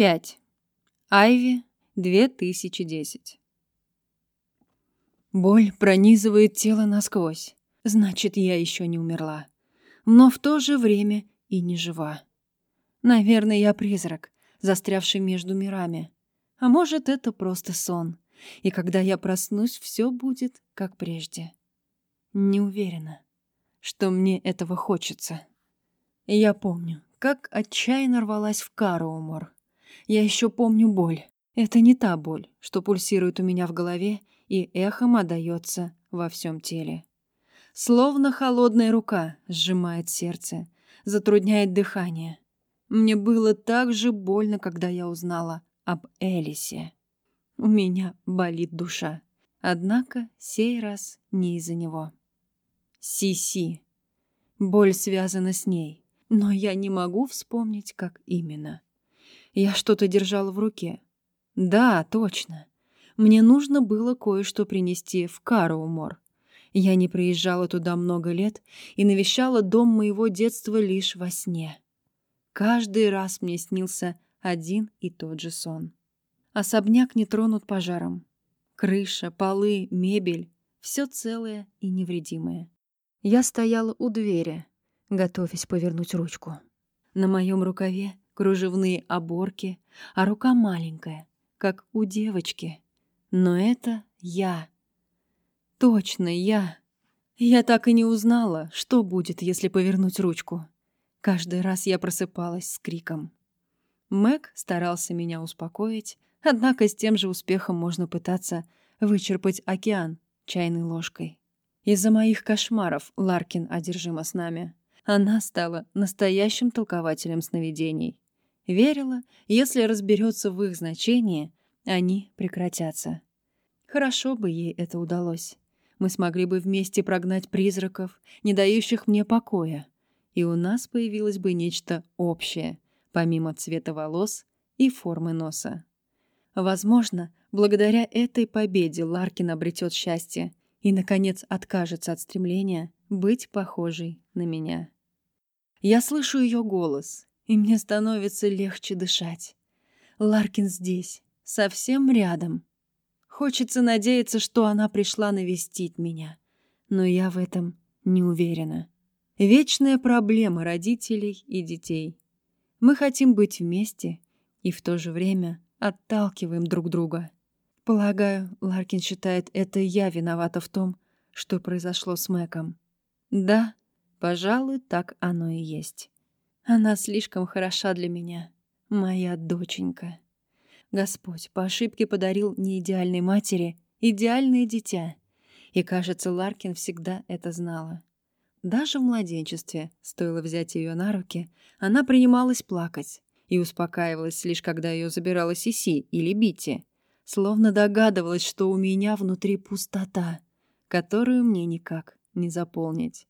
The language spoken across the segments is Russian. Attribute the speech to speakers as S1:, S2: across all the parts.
S1: 5. Айви, 2010. Боль пронизывает тело насквозь. Значит, я еще не умерла. Но в то же время и не жива. Наверное, я призрак, застрявший между мирами. А может, это просто сон. И когда я проснусь, все будет как прежде. Не уверена, что мне этого хочется. я помню, как отчаянно рвалась в Каруумор. Я еще помню боль. Это не та боль, что пульсирует у меня в голове и эхом отдается во всем теле. Словно холодная рука сжимает сердце, затрудняет дыхание. Мне было так же больно, когда я узнала об Элисе. У меня болит душа. Однако сей раз не из-за него. Си-Си. Боль связана с ней, но я не могу вспомнить, как именно. Я что-то держала в руке. Да, точно. Мне нужно было кое-что принести в Каруумор. Я не приезжала туда много лет и навещала дом моего детства лишь во сне. Каждый раз мне снился один и тот же сон. Особняк не тронут пожаром. Крыша, полы, мебель — все целое и невредимое. Я стояла у двери, готовясь повернуть ручку. На моем рукаве кружевные оборки, а рука маленькая, как у девочки. Но это я. Точно я. Я так и не узнала, что будет, если повернуть ручку. Каждый раз я просыпалась с криком. Мэг старался меня успокоить, однако с тем же успехом можно пытаться вычерпать океан чайной ложкой. Из-за моих кошмаров Ларкин одержима с нами. Она стала настоящим толкователем сновидений. Верила, если разберется в их значении, они прекратятся. Хорошо бы ей это удалось. Мы смогли бы вместе прогнать призраков, не дающих мне покоя. И у нас появилось бы нечто общее, помимо цвета волос и формы носа. Возможно, благодаря этой победе Ларкин обретет счастье и, наконец, откажется от стремления быть похожей на меня. Я слышу ее голос, и мне становится легче дышать. Ларкин здесь, совсем рядом. Хочется надеяться, что она пришла навестить меня, но я в этом не уверена. Вечная проблема родителей и детей. Мы хотим быть вместе и в то же время отталкиваем друг друга. Полагаю, Ларкин считает, это я виновата в том, что произошло с Мэком. Да, пожалуй, так оно и есть. Она слишком хороша для меня, моя доченька. Господь по ошибке подарил неидеальной матери идеальное дитя. И, кажется, Ларкин всегда это знала. Даже в младенчестве, стоило взять ее на руки, она принималась плакать и успокаивалась лишь когда ее забирала Сиси или Бити, словно догадывалась, что у меня внутри пустота, которую мне никак не заполнить.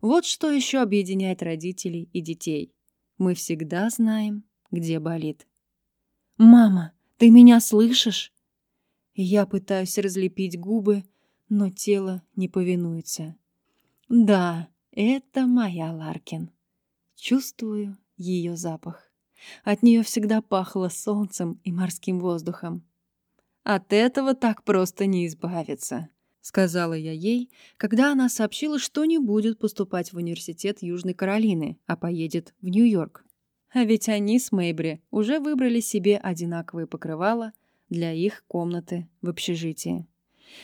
S1: Вот что еще объединяет родителей и детей. Мы всегда знаем, где болит. «Мама, ты меня слышишь?» Я пытаюсь разлепить губы, но тело не повинуется. Да, это моя Ларкин. Чувствую ее запах. От нее всегда пахло солнцем и морским воздухом. От этого так просто не избавиться. — сказала я ей, когда она сообщила, что не будет поступать в университет Южной Каролины, а поедет в Нью-Йорк. А ведь они с Мэйбри уже выбрали себе одинаковые покрывала для их комнаты в общежитии.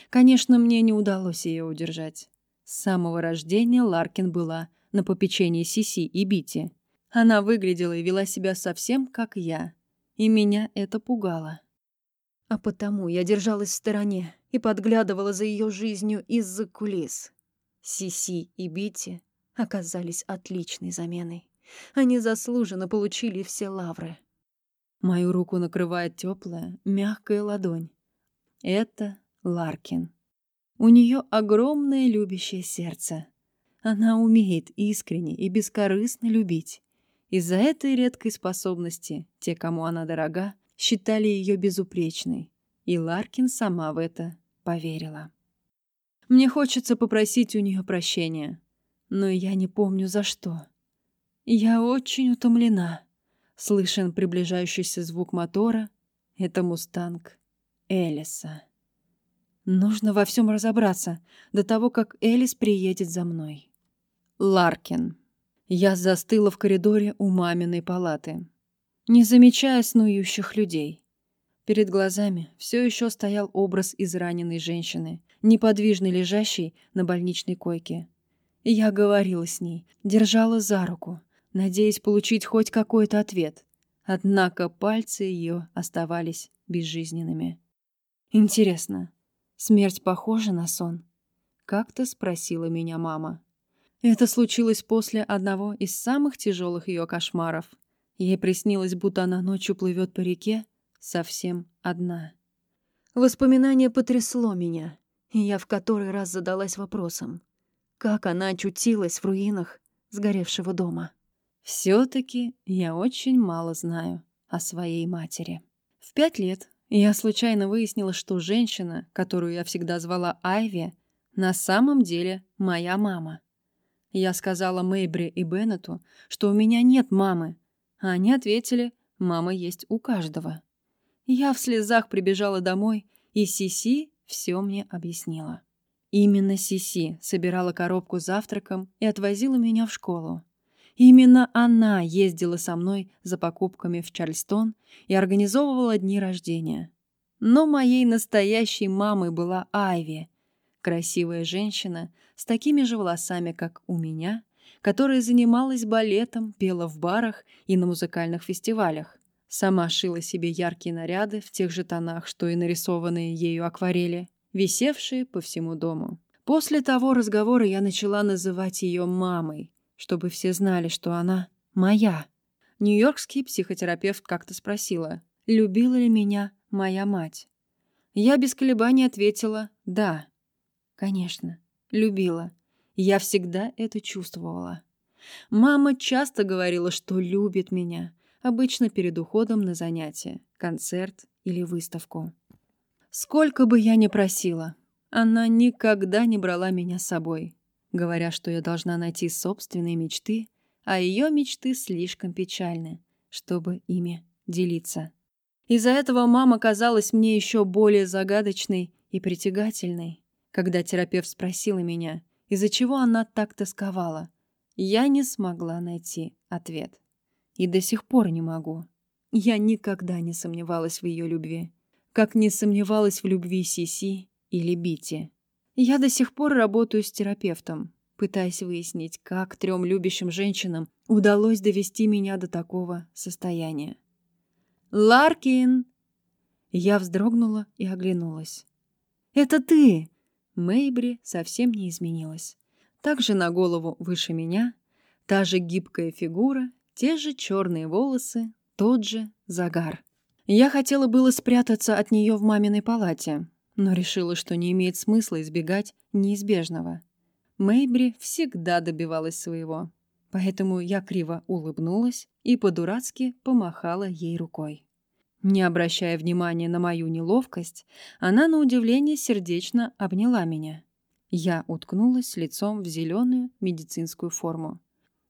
S1: Конечно, мне не удалось ее удержать. С самого рождения Ларкин была на попечении Сиси и Бити. Она выглядела и вела себя совсем как я, и меня это пугало. А потому я держалась в стороне и подглядывала за ее жизнью из-за кулис. Сиси и Бити оказались отличной заменой. Они заслуженно получили все лавры. Мою руку накрывает теплая, мягкая ладонь. Это Ларкин. У нее огромное любящее сердце. Она умеет искренне и бескорыстно любить. Из-за этой редкой способности те, кому она дорога, считали ее безупречной, и Ларкин сама в это поверила. Мне хочется попросить у нее прощения, но я не помню за что. Я очень утомлена. Слышен приближающийся звук мотора. Это «Мустанг» Элиса. Нужно во всем разобраться до того, как Элис приедет за мной. Ларкин. Я застыла в коридоре у маминой палаты, не замечая снующих людей. Перед глазами все еще стоял образ израненной женщины, неподвижно лежащей на больничной койке. Я говорила с ней, держала за руку, надеясь получить хоть какой-то ответ. Однако пальцы ее оставались безжизненными. «Интересно, смерть похожа на сон?» — как-то спросила меня мама. Это случилось после одного из самых тяжелых ее кошмаров. Ей приснилось, будто она ночью плывет по реке, совсем одна. Воспоминание потрясло меня, и я в который раз задалась вопросом, как она очутилась в руинах сгоревшего дома. Все-таки я очень мало знаю о своей матери. В пять лет я случайно выяснила, что женщина, которую я всегда звала Айви, на самом деле моя мама. Я сказала Мэйбри и Беннету, что у меня нет мамы, они ответили, мама есть у каждого. Я в слезах прибежала домой, и Сиси все мне объяснила. Именно Сиси собирала коробку с завтраком и отвозила меня в школу. Именно она ездила со мной за покупками в Чарльстон и организовывала дни рождения. Но моей настоящей мамой была Айви, красивая женщина с такими же волосами, как у меня, которая занималась балетом, пела в барах и на музыкальных фестивалях. Сама шила себе яркие наряды в тех же тонах, что и нарисованные ею акварели, висевшие по всему дому. После того разговора я начала называть ее мамой, чтобы все знали, что она моя. Нью-Йоркский психотерапевт как-то спросила, любила ли меня моя мать. Я без колебаний ответила «да». Конечно, любила. Я всегда это чувствовала. Мама часто говорила, что любит меня, обычно перед уходом на занятие, концерт или выставку. Сколько бы я ни просила, она никогда не брала меня с собой говоря, что я должна найти собственные мечты, а ее мечты слишком печальны, чтобы ими делиться. Из-за этого мама казалась мне еще более загадочной и притягательной. Когда терапевт спросила меня, из-за чего она так тосковала, я не смогла найти ответ. И до сих пор не могу. Я никогда не сомневалась в ее любви, как не сомневалась в любви Сиси или Бити. Я до сих пор работаю с терапевтом, пытаясь выяснить, как трем любящим женщинам удалось довести меня до такого состояния. «Ларкин!» Я вздрогнула и оглянулась. «Это ты!» Мэйбри совсем не изменилась. Также на голову выше меня, та же гибкая фигура, те же черные волосы, тот же загар. Я хотела было спрятаться от нее в маминой палате, но решила, что не имеет смысла избегать неизбежного. Мэйбри всегда добивалась своего, поэтому я криво улыбнулась и по-дурацки помахала ей рукой. Не обращая внимания на мою неловкость, она на удивление сердечно обняла меня. Я уткнулась лицом в зеленую медицинскую форму.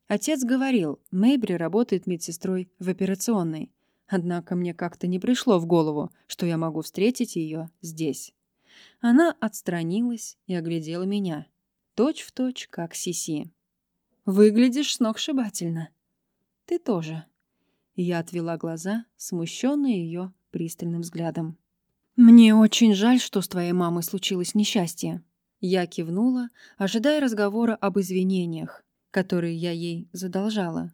S1: Отец говорил, Мэйбри работает медсестрой в операционной, однако мне как-то не пришло в голову, что я могу встретить ее здесь. Она отстранилась и оглядела меня. Точь в точь, как Сиси. «Выглядишь сногсшибательно». «Ты тоже». Я отвела глаза, смущенная ее пристальным взглядом. «Мне очень жаль, что с твоей мамой случилось несчастье». Я кивнула, ожидая разговора об извинениях, которые я ей задолжала.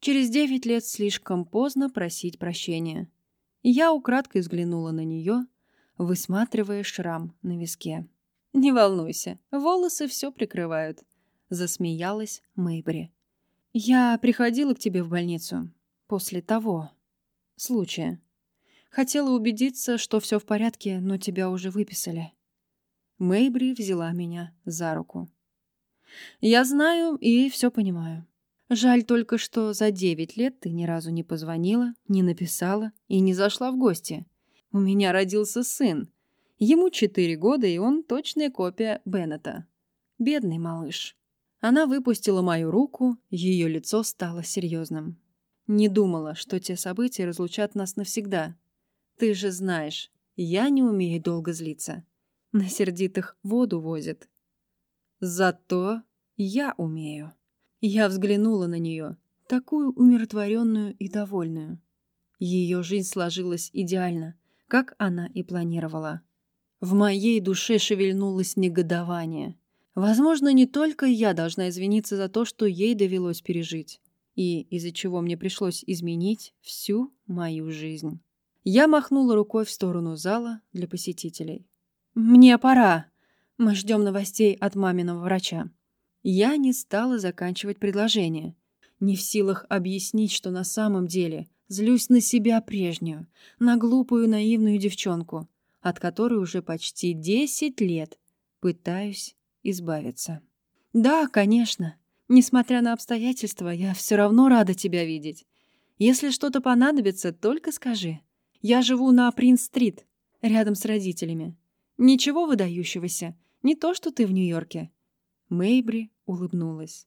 S1: Через девять лет слишком поздно просить прощения. Я украдкой взглянула на нее, высматривая шрам на виске. «Не волнуйся, волосы все прикрывают», — засмеялась Мэйбри. «Я приходила к тебе в больницу после того случая. Хотела убедиться, что все в порядке, но тебя уже выписали». Мэйбри взяла меня за руку. «Я знаю и все понимаю. Жаль только, что за девять лет ты ни разу не позвонила, не написала и не зашла в гости. У меня родился сын. Ему четыре года, и он точная копия Беннета. Бедный малыш. Она выпустила мою руку, ее лицо стало серьезным. Не думала, что те события разлучат нас навсегда. Ты же знаешь, я не умею долго злиться. На сердитых воду возят. Зато я умею. Я взглянула на нее, такую умиротворенную и довольную. Ее жизнь сложилась идеально, как она и планировала. В моей душе шевельнулось негодование. Возможно, не только я должна извиниться за то, что ей довелось пережить, и из-за чего мне пришлось изменить всю мою жизнь. Я махнула рукой в сторону зала для посетителей. «Мне пора. Мы ждем новостей от маминого врача». Я не стала заканчивать предложение. Не в силах объяснить, что на самом деле злюсь на себя прежнюю, на глупую наивную девчонку, от которой уже почти десять лет пытаюсь избавиться. «Да, конечно. Несмотря на обстоятельства, я все равно рада тебя видеть. Если что-то понадобится, только скажи. Я живу на Принц-стрит, рядом с родителями. Ничего выдающегося, не то, что ты в Нью-Йорке». Мэйбри улыбнулась.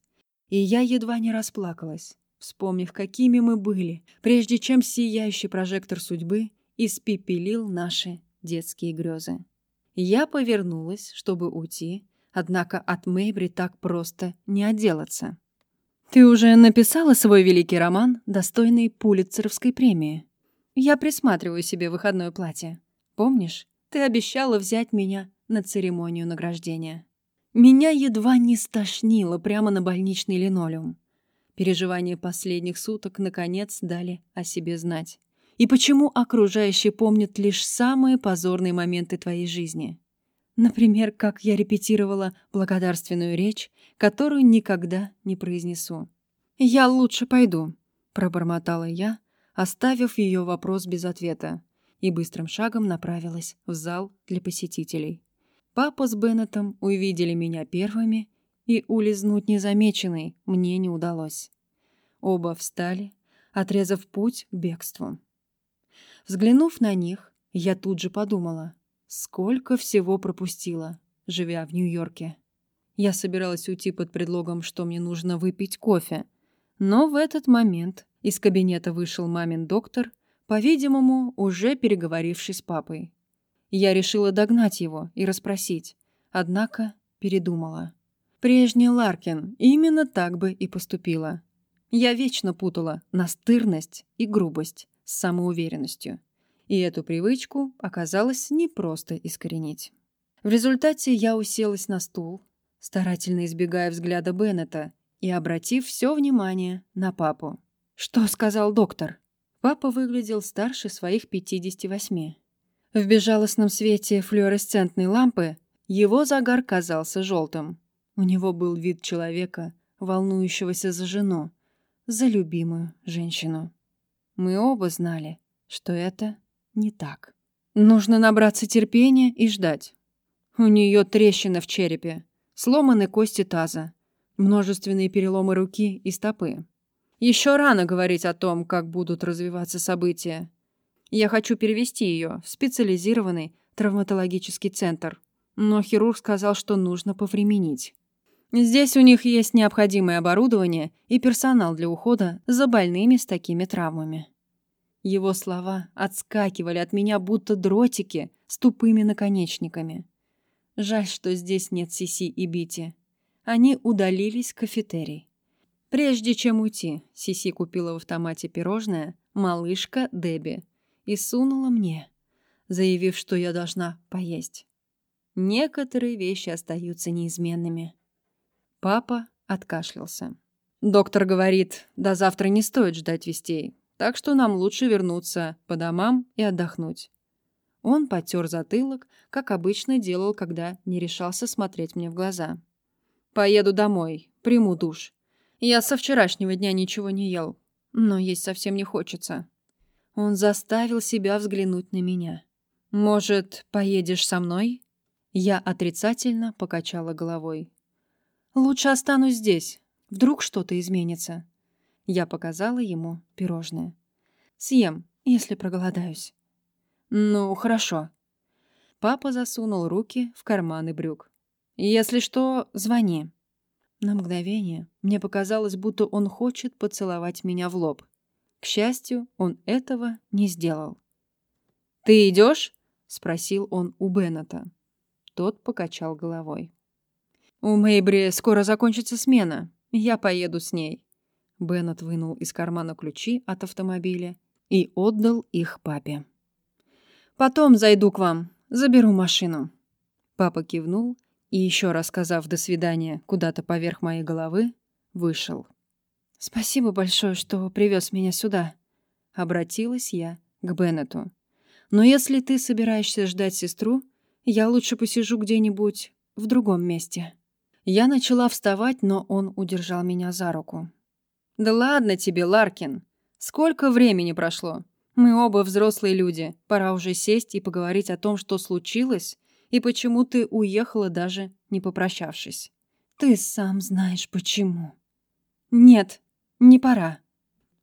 S1: И я едва не расплакалась, вспомнив, какими мы были, прежде чем сияющий прожектор судьбы испепелил наши детские грезы. Я повернулась, чтобы уйти, однако от Мэйбри так просто не отделаться. «Ты уже написала свой великий роман, достойный Пулитцеровской премии?» Я присматриваю себе выходное платье. Помнишь, ты обещала взять меня на церемонию награждения. Меня едва не стошнило прямо на больничный линолеум. Переживания последних суток наконец дали о себе знать. И почему окружающие помнят лишь самые позорные моменты твоей жизни? Например, как я репетировала благодарственную речь, которую никогда не произнесу. «Я лучше пойду», — пробормотала я, оставив ее вопрос без ответа, и быстрым шагом направилась в зал для посетителей. Папа с Беннетом увидели меня первыми, и улизнуть незамеченной мне не удалось. Оба встали, отрезав путь к бегству. Взглянув на них, я тут же подумала, сколько всего пропустила, живя в Нью-Йорке. Я собиралась уйти под предлогом, что мне нужно выпить кофе, но в этот момент из кабинета вышел мамин доктор, по-видимому, уже переговоривший с папой. Я решила догнать его и расспросить, однако передумала. Прежняя Ларкин именно так бы и поступила. Я вечно путала настырность и грубость с самоуверенностью. И эту привычку оказалось непросто искоренить. В результате я уселась на стул, старательно избегая взгляда Беннета и обратив все внимание на папу. «Что сказал доктор?» Папа выглядел старше своих 58. В безжалостном свете флуоресцентной лампы его загар казался желтым. У него был вид человека, волнующегося за жену, за любимую женщину. Мы оба знали, что это не так. Нужно набраться терпения и ждать. У нее трещина в черепе, сломаны кости таза, множественные переломы руки и стопы. Еще рано говорить о том, как будут развиваться события. Я хочу перевести ее в специализированный травматологический центр, но хирург сказал, что нужно повременить. Здесь у них есть необходимое оборудование и персонал для ухода за больными с такими травмами. Его слова отскакивали от меня, будто дротики с тупыми наконечниками. Жаль, что здесь нет Сиси и Бити. Они удалились в кафетерий. Прежде чем уйти, Сиси купила в автомате пирожное «Малышка Дебби» и сунула мне, заявив, что я должна поесть. Некоторые вещи остаются неизменными. Папа откашлялся. Доктор говорит, до завтра не стоит ждать вестей, так что нам лучше вернуться по домам и отдохнуть. Он потер затылок, как обычно делал, когда не решался смотреть мне в глаза. «Поеду домой, приму душ. Я со вчерашнего дня ничего не ел, но есть совсем не хочется. Он заставил себя взглянуть на меня. «Может, поедешь со мной?» Я отрицательно покачала головой. «Лучше останусь здесь. Вдруг что-то изменится». Я показала ему пирожное. «Съем, если проголодаюсь». «Ну, хорошо». Папа засунул руки в карманы брюк. «Если что, звони». На мгновение мне показалось, будто он хочет поцеловать меня в лоб. К счастью, он этого не сделал. «Ты идешь?» — спросил он у Беннета. Тот покачал головой. «У Мэйбри скоро закончится смена. Я поеду с ней». Беннет вынул из кармана ключи от автомобиля и отдал их папе. «Потом зайду к вам, заберу машину». Папа кивнул и, еще раз сказав «до свидания» куда-то поверх моей головы, вышел. «Спасибо большое, что привез меня сюда», — обратилась я к Беннету. «Но если ты собираешься ждать сестру, я лучше посижу где-нибудь в другом месте». Я начала вставать, но он удержал меня за руку. «Да ладно тебе, Ларкин. Сколько времени прошло? Мы оба взрослые люди. Пора уже сесть и поговорить о том, что случилось, и почему ты уехала, даже не попрощавшись». «Ты сам знаешь, почему». «Нет, не пора».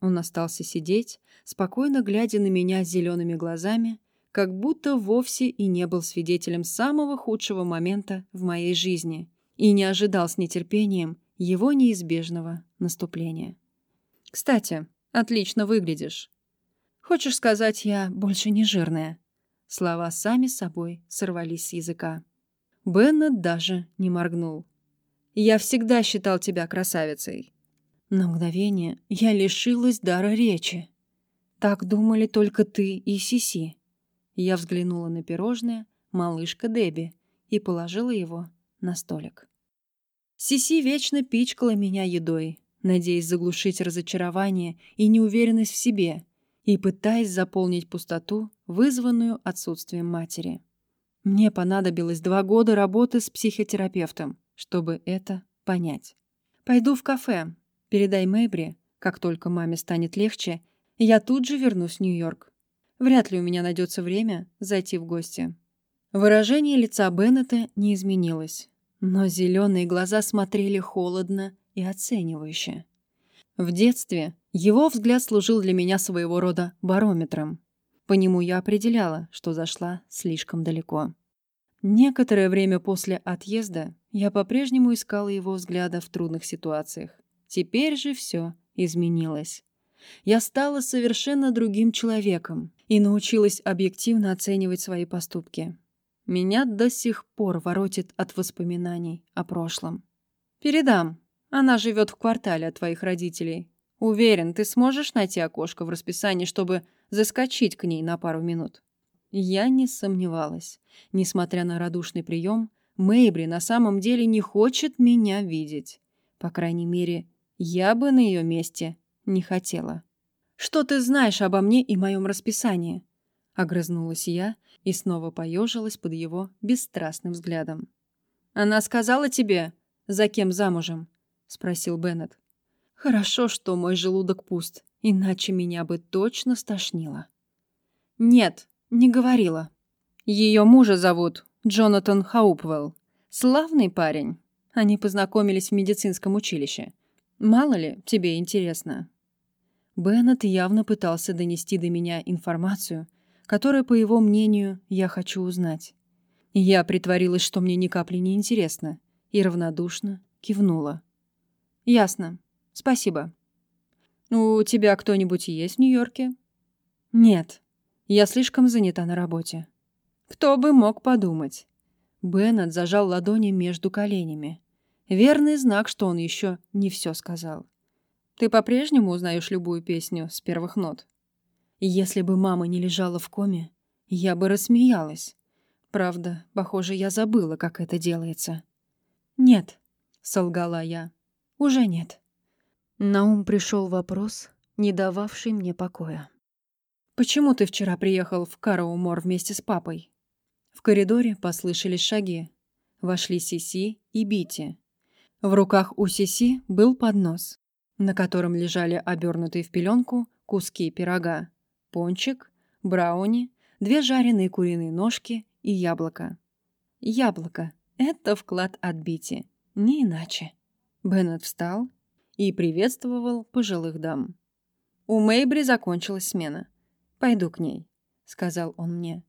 S1: Он остался сидеть, спокойно глядя на меня зелеными глазами, как будто вовсе и не был свидетелем самого худшего момента в моей жизни и не ожидал с нетерпением его неизбежного наступления. «Кстати, отлично выглядишь. Хочешь сказать, я больше не жирная?» Слова сами собой сорвались с языка. Беннет даже не моргнул. «Я всегда считал тебя красавицей». На мгновение я лишилась дара речи. Так думали только ты и Сиси. Я взглянула на пирожное «Малышка Дебби» и положила его на столик. Сиси вечно пичкала меня едой, надеясь заглушить разочарование и неуверенность в себе и пытаясь заполнить пустоту, вызванную отсутствием матери. Мне понадобилось два года работы с психотерапевтом, чтобы это понять. «Пойду в кафе. Передай Мэйбри, как только маме станет легче, я тут же вернусь в Нью-Йорк. Вряд ли у меня найдется время зайти в гости. Выражение лица Беннета не изменилось, но зеленые глаза смотрели холодно и оценивающе. В детстве его взгляд служил для меня своего рода барометром. По нему я определяла, что зашла слишком далеко. Некоторое время после отъезда я по-прежнему искала его взгляда в трудных ситуациях. Теперь же все изменилось. Я стала совершенно другим человеком и научилась объективно оценивать свои поступки. Меня до сих пор воротит от воспоминаний о прошлом. «Передам. Она живет в квартале от твоих родителей. Уверен, ты сможешь найти окошко в расписании, чтобы заскочить к ней на пару минут». Я не сомневалась. Несмотря на радушный прием, Мэйбри на самом деле не хочет меня видеть. По крайней мере, я бы на ее месте не хотела. «Что ты знаешь обо мне и моем расписании?» Огрызнулась я и снова поежилась под его бесстрастным взглядом. «Она сказала тебе, за кем замужем?» — спросил Беннет. «Хорошо, что мой желудок пуст, иначе меня бы точно стошнило». «Нет, не говорила. Ее мужа зовут Джонатан Хаупвелл. Славный парень. Они познакомились в медицинском училище. Мало ли, тебе интересно. Беннет явно пытался донести до меня информацию, которую, по его мнению, я хочу узнать. Я притворилась, что мне ни капли не интересно, и равнодушно кивнула. «Ясно. Спасибо. У тебя кто-нибудь есть в Нью-Йорке?» «Нет. Я слишком занята на работе». «Кто бы мог подумать?» Беннет зажал ладони между коленями. Верный знак, что он еще не все сказал. Ты по-прежнему узнаешь любую песню с первых нот? Если бы мама не лежала в коме, я бы рассмеялась. Правда, похоже, я забыла, как это делается. Нет, солгала я. Уже нет. На ум пришел вопрос, не дававший мне покоя. «Почему ты вчера приехал в Караумор вместе с папой?» В коридоре послышались шаги. Вошли Сиси и Бити. В руках у Сиси был поднос на котором лежали обернутые в пеленку куски пирога, пончик, брауни, две жареные куриные ножки и яблоко. Яблоко — это вклад от Бити, не иначе. Беннет встал и приветствовал пожилых дам. «У Мэйбри закончилась смена. Пойду к ней», — сказал он мне.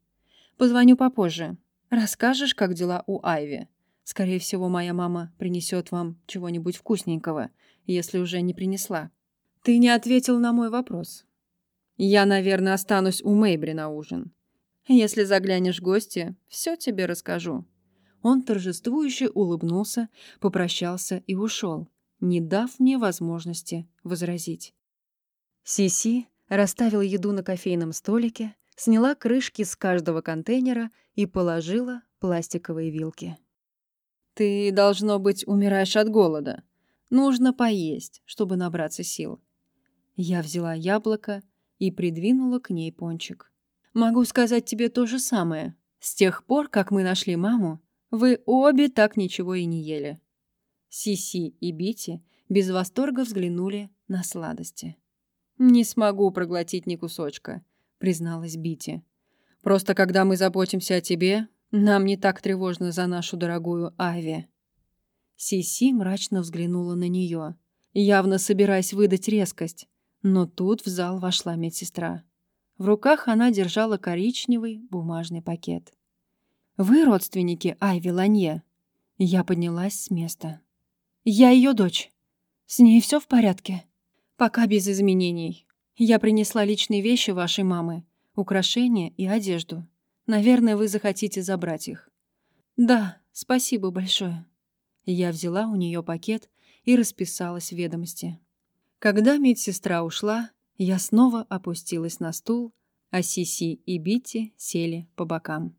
S1: «Позвоню попозже. Расскажешь, как дела у Айви. Скорее всего, моя мама принесет вам чего-нибудь вкусненького, если уже не принесла. Ты не ответил на мой вопрос. Я, наверное, останусь у Мэйбри на ужин. Если заглянешь в гости, все тебе расскажу». Он торжествующе улыбнулся, попрощался и ушел, не дав мне возможности возразить. Сиси расставила еду на кофейном столике, сняла крышки с каждого контейнера и положила пластиковые вилки. «Ты, должно быть, умираешь от голода. Нужно поесть, чтобы набраться сил». Я взяла яблоко и придвинула к ней пончик. «Могу сказать тебе то же самое. С тех пор, как мы нашли маму, вы обе так ничего и не ели». Сиси и Бити без восторга взглянули на сладости. «Не смогу проглотить ни кусочка», — призналась Бити. «Просто когда мы заботимся о тебе, нам не так тревожно за нашу дорогую Ави». Сиси мрачно взглянула на нее, явно собираясь выдать резкость, но тут в зал вошла медсестра. В руках она держала коричневый бумажный пакет. «Вы родственники Айви Ланье?» Я поднялась с места. «Я ее дочь. С ней все в порядке?» «Пока без изменений. Я принесла личные вещи вашей мамы, украшения и одежду. Наверное, вы захотите забрать их». «Да, спасибо большое». Я взяла у нее пакет и расписалась в ведомости. Когда медсестра ушла, я снова опустилась на стул, а Сиси и Бити сели по бокам.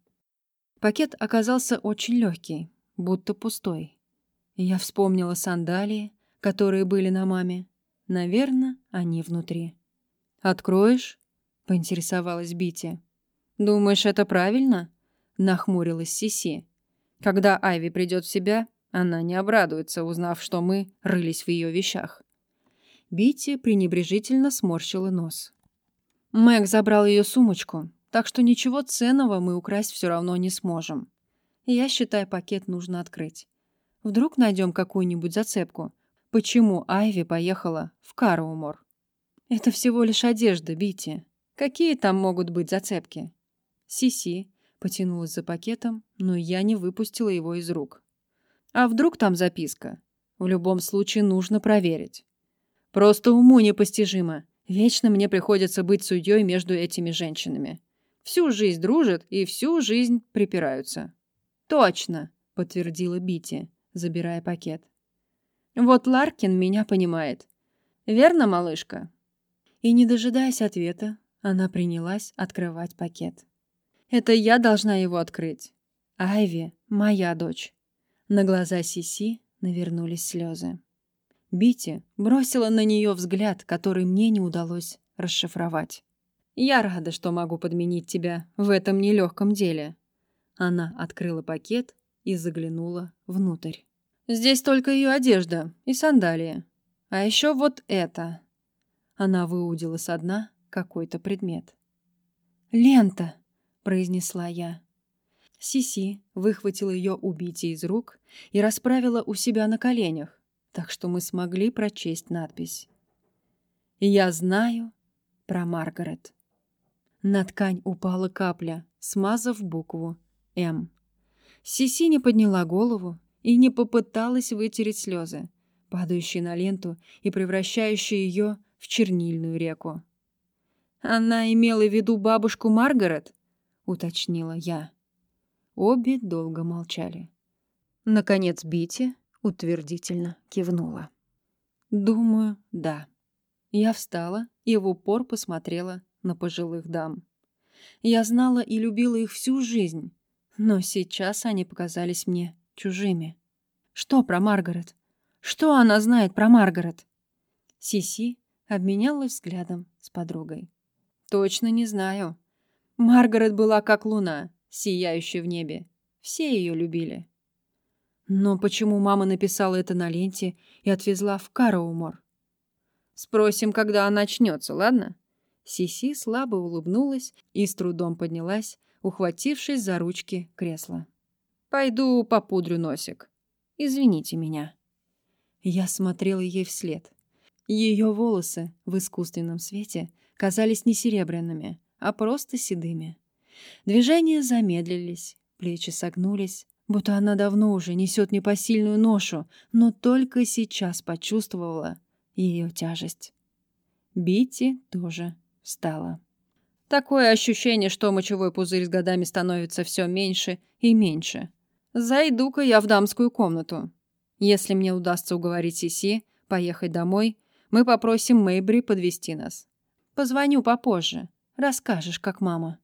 S1: Пакет оказался очень легкий, будто пустой. Я вспомнила сандалии, которые были на маме. Наверное, они внутри. «Откроешь?» — поинтересовалась Бити. «Думаешь, это правильно?» — нахмурилась Сиси. «Когда Айви придет в себя, она не обрадуется, узнав, что мы рылись в ее вещах». Бити пренебрежительно сморщила нос. Мэг забрал ее сумочку, так что ничего ценного мы украсть все равно не сможем. Я считаю, пакет нужно открыть. Вдруг найдем какую-нибудь зацепку. Почему Айви поехала в Караумор? Это всего лишь одежда, Бити. Какие там могут быть зацепки? Сиси потянулась за пакетом, но я не выпустила его из рук. А вдруг там записка? В любом случае нужно проверить. Просто уму непостижимо. Вечно мне приходится быть судьей между этими женщинами. Всю жизнь дружат и всю жизнь припираются. Точно, подтвердила Бити, забирая пакет. Вот Ларкин меня понимает. Верно, малышка? И не дожидаясь ответа, она принялась открывать пакет. Это я должна его открыть. Айви — моя дочь. На глаза Сиси навернулись слезы. Бити бросила на нее взгляд, который мне не удалось расшифровать. «Я рада, что могу подменить тебя в этом нелегком деле». Она открыла пакет и заглянула внутрь. «Здесь только ее одежда и сандалии. А еще вот это». Она выудила со дна какой-то предмет. «Лента», — произнесла я. Сиси выхватила ее у Бити из рук и расправила у себя на коленях, так что мы смогли прочесть надпись. «Я знаю про Маргарет». На ткань упала капля, смазав букву «М». Сиси не подняла голову и не попыталась вытереть слезы, падающие на ленту и превращающие ее в чернильную реку. «Она имела в виду бабушку Маргарет?» — уточнила я. Обе долго молчали. Наконец Бити утвердительно кивнула. Думаю, да. Я встала и в упор посмотрела на пожилых дам. Я знала и любила их всю жизнь, но сейчас они показались мне чужими. Что про Маргарет? Что она знает про Маргарет? Сиси обменялась взглядом с подругой. Точно не знаю. Маргарет была как луна, сияющая в небе. Все ее любили. Но почему мама написала это на ленте и отвезла в Караумор? Спросим, когда она очнется, ладно? Сиси слабо улыбнулась и с трудом поднялась, ухватившись за ручки кресла. Пойду попудрю носик. Извините меня. Я смотрела ей вслед. Ее волосы в искусственном свете казались не серебряными, а просто седыми. Движения замедлились, плечи согнулись, будто она давно уже несет непосильную ношу, но только сейчас почувствовала ее тяжесть. Бити тоже стало. Такое ощущение, что мочевой пузырь с годами становится все меньше и меньше. Зайду-ка я в дамскую комнату. Если мне удастся уговорить Сиси поехать домой, мы попросим Мэйбри подвести нас. Позвоню попозже. Расскажешь, как мама.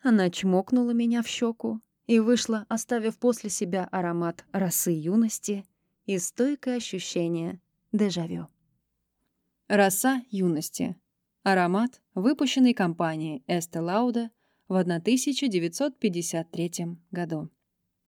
S1: Она чмокнула меня в щеку и вышла, оставив после себя аромат росы юности и стойкое ощущение дежавю. Роса юности. Аромат, выпущенный компанией Estee Lauder в 1953 году.